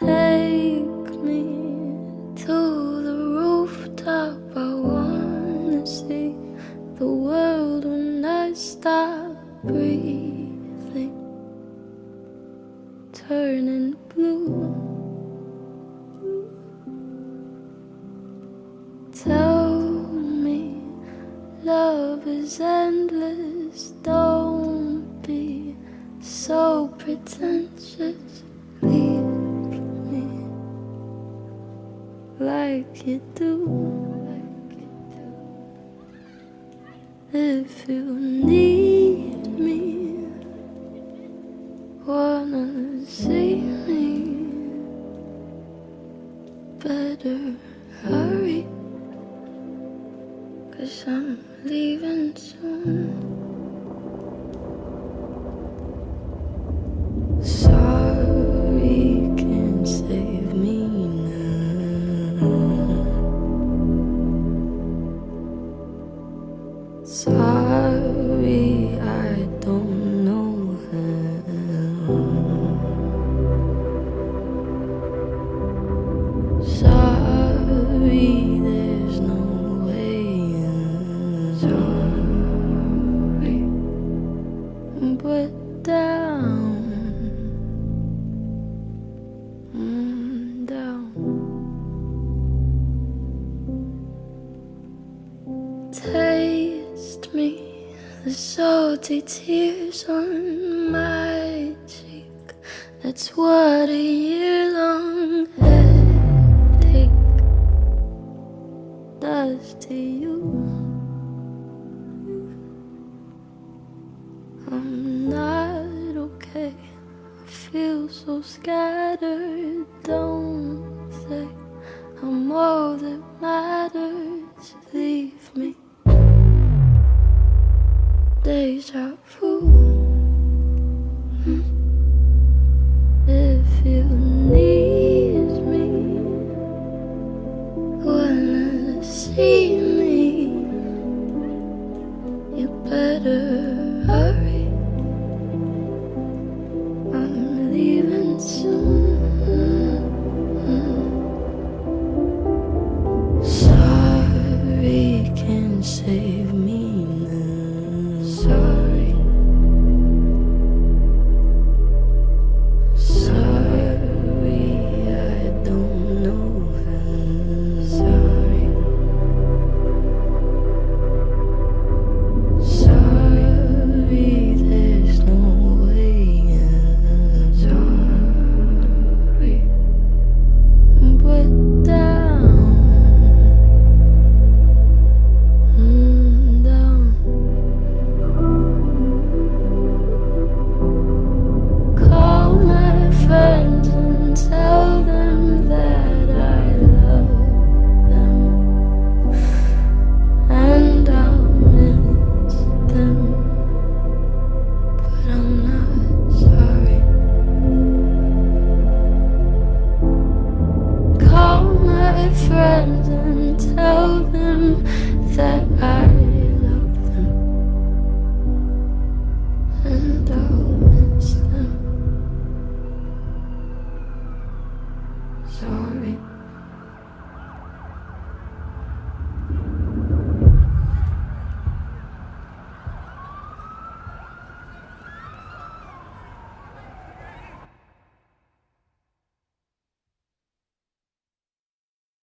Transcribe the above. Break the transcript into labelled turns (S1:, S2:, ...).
S1: Take me to the rooftop. I wanna see the world when I stop breathing, turning blue. Tell me love is endless. Don't be so pretentious. Like you do. If you need me, wanna see me, better hurry. Cause I'm leaving soon. Tears on my cheek. That's what a year long headache I'm not okay. I feel so scattered. Don't say I'm all that matters. Leave me. Deja vu. Hmm. If you need me, wanna see me, you better and tell them that